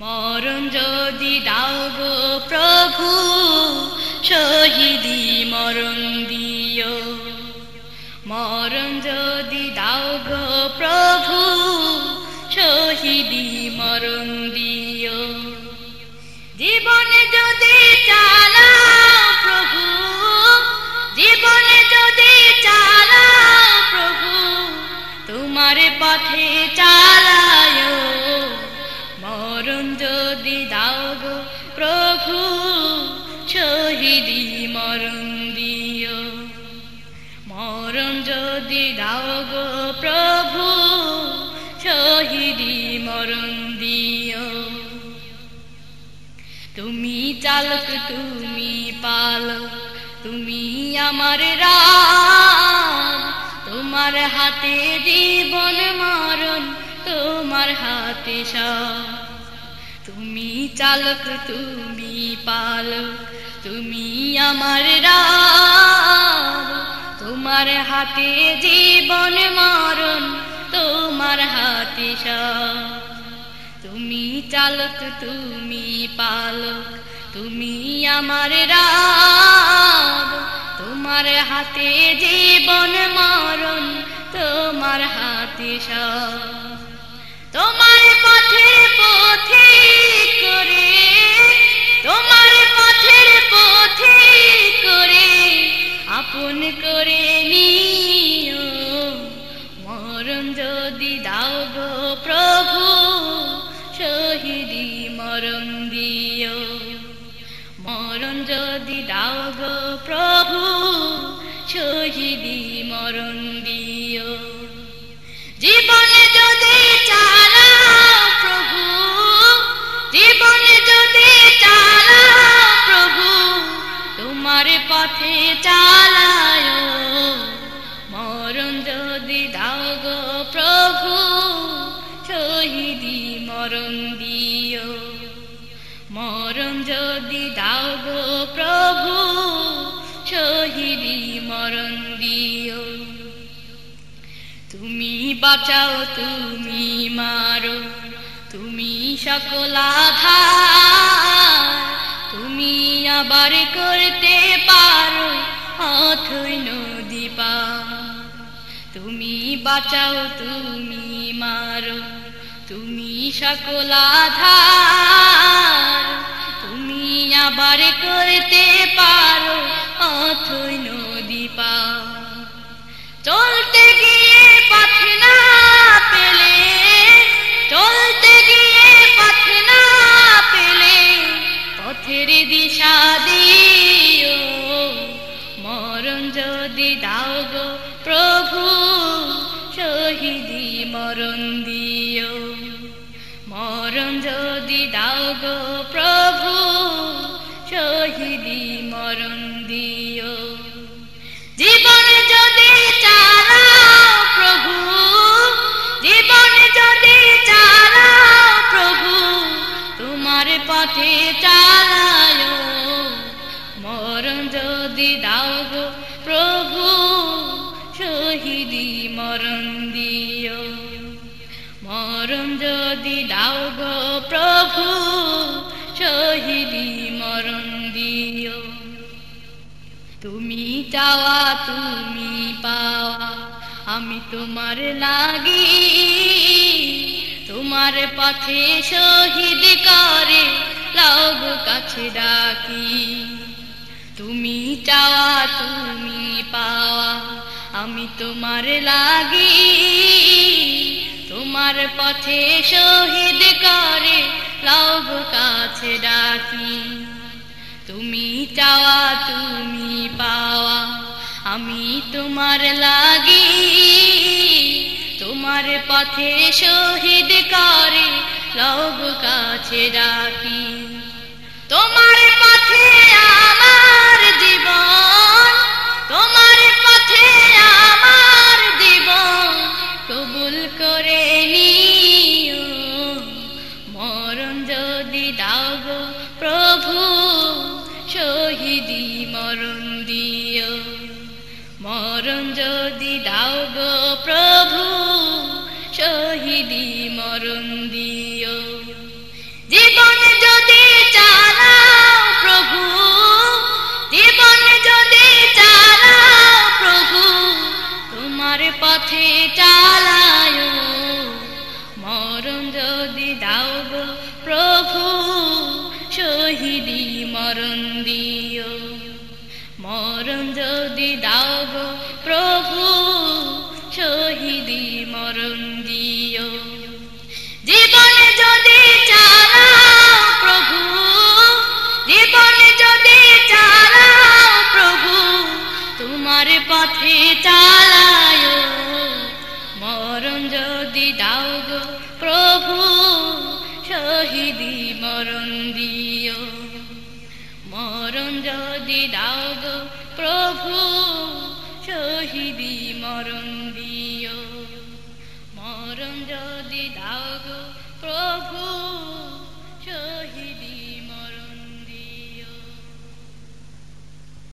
মরণ যদি দাও গো প্রভু, শহীদি মরণ দিও। মরণ যদি দাও গো প্রভু, শহীদি মরণ দিও। জীবনে যদি চালাও প্রভু, জীবনে যদি চালাও প্রভু, তোমার পথে শহীদি মরণ দিও, মরণ যদি দাও গো প্রভু, শহীদি মরণ দিও। তুমি চালক, তুমি পালক, তুমি আমার রাম। তোমার হাতে জীবন মরণ, তোমার হাতে সব। তুমি চালক, তুমি পালক তুমি আমার রাম, তোমার হাতে জীবন মরণ, তোমার হাতে তুমি চালক, তুমি পালক, তুমি আমার রাম, তোমার হাতে জীবন মরণ, তোমার হাতে তোমার পথের পথে গো প্রভু, শহীদি মরণ দিও। মরণ যদি দাও গো প্রভু, শহীদি মরণ দিও। জীবনে যদি চালাও প্রভু, জীবনে যদি চালাও প্রভু, তোমার পথে চালায় মরণ দিও। মরণ যদি দাও গো প্রভু, শহীদি মরণ দিও। তুমি বাঁচাও, তুমি মারো, তুমি সকল তুমি আবার করতে পারো, অথই নদী পার। তুমি বাঁচাও, তুমি মারো তুমি সকল আধার, তুমি আবার করতে পারো অথই নদী পার। চলতে গিয়ে পথ না পেলে, চলতে গিয়ে পথ না পেলে পথের দিশা দিও। মরণ যদি দাও মরণ যদি দাও গো প্রভু শহীদি মরণ দাও গো প্রভু, শহীদি মরণ দিও। তুমি চাওয়া, তুমি পাওয়া, আমি তোমার লাগি। তোমার পথে শহীদ করে লাগ কাছে ডাকি। তুমি চাওয়া, তুমি পাওয়া, আমি তোমার লাগি। তোমার পথে শহীদ করে লাগ কাছে ডাকি। তুমি চাওয়া, তুমি পাওয়া, আমি তোমার লাগি। তোমার পথে শহীদ করে লব কাছে ডাকি। তোমার পথে যদি দাও প্রভু, শহীদি মরণ দিও। মরণ যদি দাও গো প্রভু, শহীদি মরণ দিও। জীবন যদি চালাও প্রভু, জীবন যদি চালাও প্রভু, তোমার পথে চালায় মরণ যদি দাও প্রভু শহীদি মরণ দিও। মরণ যদি দাও, প্রভু, শহীদি মরণ দিও। জীবনে যদি চালাও, প্রভু, জীবনে যদি চালাও, প্রভু, তোমার পথে চালায় শহীদি মরণ দিও। মরণ যদি দাও গো প্রভু, শহীদি মরণ দিও। মরণ যদি দাও গো প্রভু